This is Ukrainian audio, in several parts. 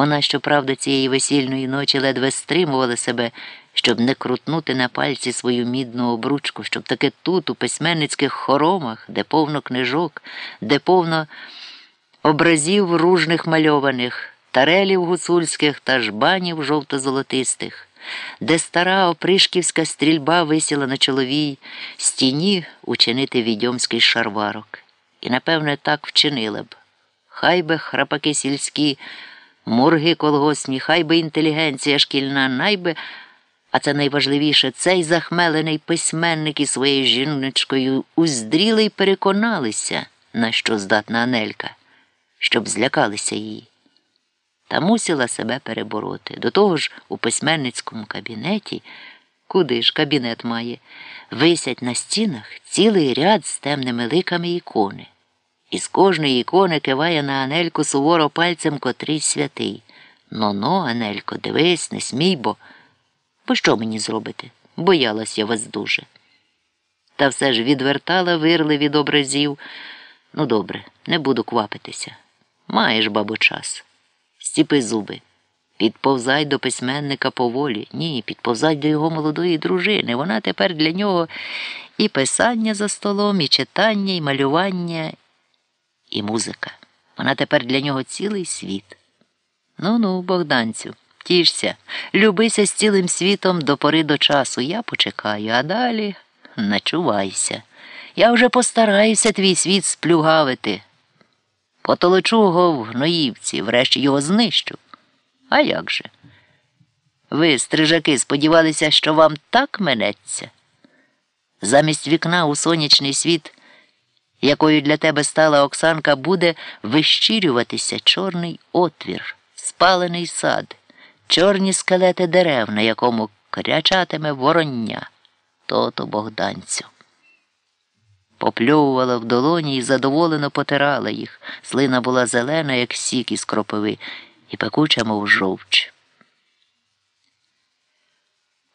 Вона, щоправда, цієї весільної ночі ледве стримувала себе, щоб не крутнути на пальці свою мідну обручку, щоб таки тут, у письменницьких хоромах, де повно книжок, де повно образів ружних мальованих, тарелів гуцульських та жбанів жовто-золотистих, де стара опришківська стрільба висіла на чоловій стіні учинити відьомський шарварок. І, напевне, так вчинила б. Хай би храпаки сільські, мурги колгосні, хай би інтелігенція шкільна, найби, а це найважливіше, цей захмелений письменник із своєю жіночкою уздріли й переконалися, на що здатна Анелька, щоб злякалися її. Та мусила себе перебороти. До того ж, у письменницькому кабінеті, куди ж кабінет має, висять на стінах цілий ряд з темними ликами ікони. Із кожної ікони киває на Анельку суворо пальцем котрий святий. Но-но, Анелько, дивись, не смій, бо. Бо що мені зробити? Боялась я вас дуже. Та все ж відвертала вирли від образів. Ну, добре, не буду квапитися. Маєш, бабо, час. Стіпи зуби. Підповзай до письменника поволі. Ні, підповзай до його молодої дружини. Вона тепер для нього і писання за столом, і читання, і малювання, і музика. Вона тепер для нього цілий світ. Ну ну, Богданцю, тішся, любися з цілим світом до пори до часу. Я почекаю, а далі начувайся. Я вже постараюся твій світ сплюгавити. Потолочу його в гноївці, врешті його знищу. А як же? Ви, стрижаки, сподівалися, що вам так минеться? Замість вікна у сонячний світ, якою для тебе стала Оксанка, буде вищирюватися чорний отвір, спалений сад, чорні скелети дерев, на якому крячатиме вороння. То-то богданцю. Попльовувала в долоні і задоволено потирала їх. Слина була зелена, як сік із кропиви, і пекуча, мов жовч.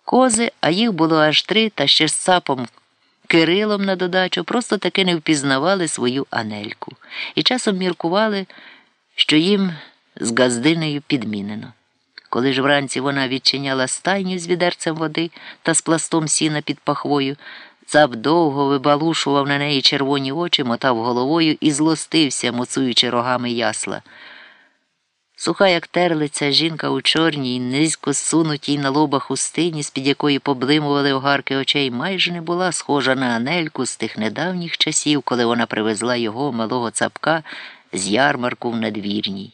Кози, а їх було аж три, та ще з цапом Кирилом на додачу, просто таки не впізнавали свою Анельку і часом міркували, що їм з газдинею підмінено. Коли ж вранці вона відчиняла стайню з відерцем води та з пластом сіна під пахвою, Цап довго вибалушував на неї червоні очі, мотав головою і злостився, моцуючи рогами ясла. Суха, як терлиця, жінка у чорній, низько сунутій на лоба хустині, з-під якої поблимували огарки очей, майже не була схожа на Анельку з тих недавніх часів, коли вона привезла його малого цапка з ярмарку в надвірній.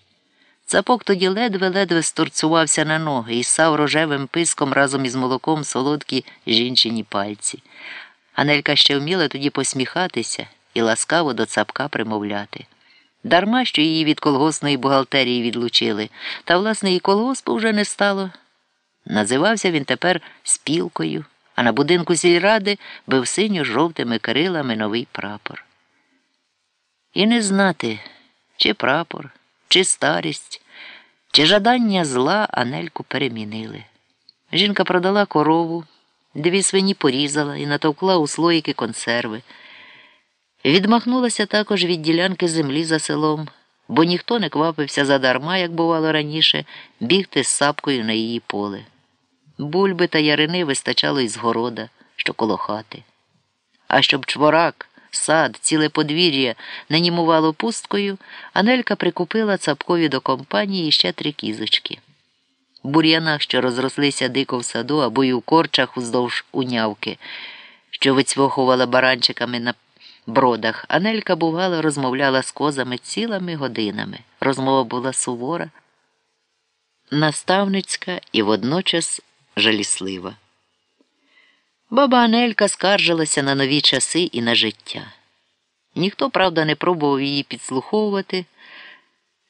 Цапок тоді ледве-ледве сторцувався на ноги і сав рожевим писком разом із молоком солодкі жінчині пальці. Анелька ще вміла тоді посміхатися і ласкаво до цапка примовляти. Дарма, що її від колгосної бухгалтерії відлучили, та, власне, і колгоспу вже не стало. Називався він тепер спілкою, а на будинку сільради бив синьо жовтими крилами новий прапор. І не знати, чи прапор, чи старість, чи жадання зла Анельку перемінили. Жінка продала корову. Дві свині порізала і натовкла у слоїки консерви. Відмахнулася також від ділянки землі за селом, бо ніхто не квапився задарма, як бувало раніше, бігти з сапкою на її поле. Бульби та ярини вистачало із города, що коло хати. А щоб чворак, сад, ціле подвір'я не німувало пусткою, Анелька прикупила цапкові до компанії ще три кізочки бур'янах, що розрослися дико в саду, або й у корчах уздовж унявки, що вицьвохувала баранчиками на бродах. Анелька, бувало, розмовляла з козами цілими годинами. Розмова була сувора, наставницька і водночас жаліслива. Баба Анелька скаржилася на нові часи і на життя. Ніхто, правда, не пробував її підслуховувати.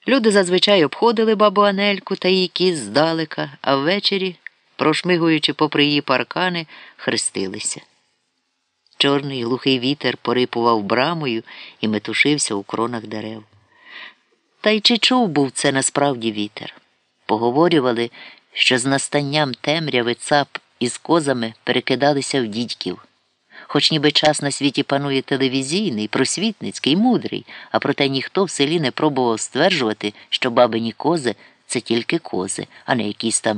Люди зазвичай обходили бабу Анельку та її кіз здалека, а ввечері, прошмигуючи попри її паркани, хрестилися. Чорний глухий вітер порипував брамою і метушився у кронах дерев. Та й чи чув був це насправді вітер? Поговорювали, що з настанням темряви цап із козами перекидалися в дідьків хоч ніби час на світі панує телевізійний, просвітницький, мудрий, а проте ніхто в селі не пробував стверджувати, що бабині кози це тільки кози, а не якісь там